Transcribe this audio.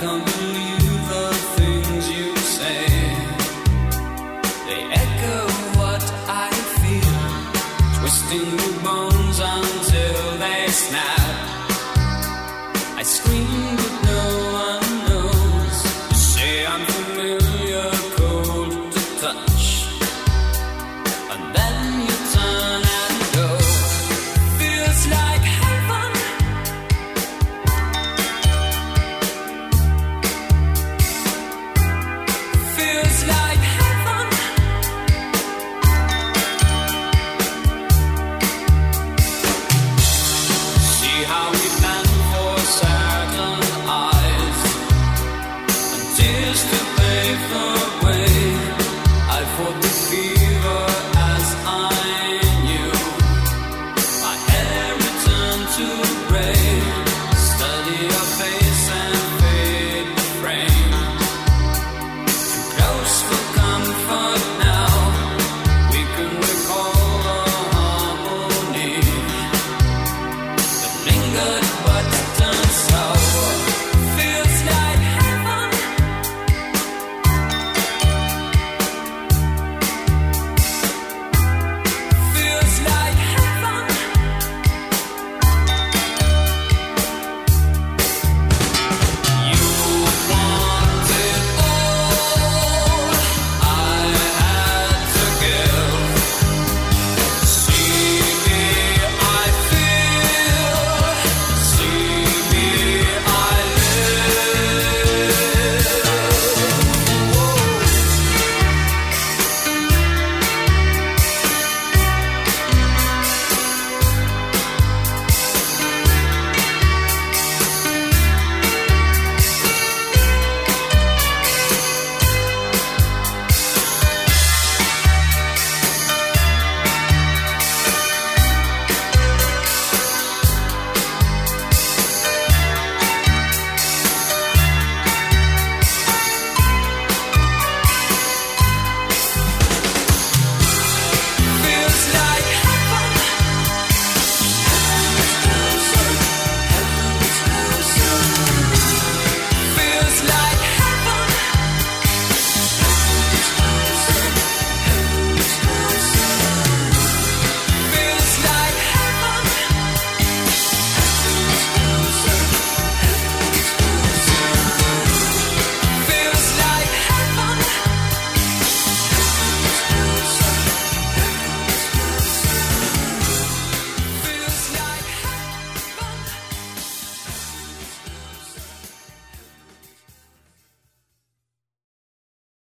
can't believe tears to pay the way.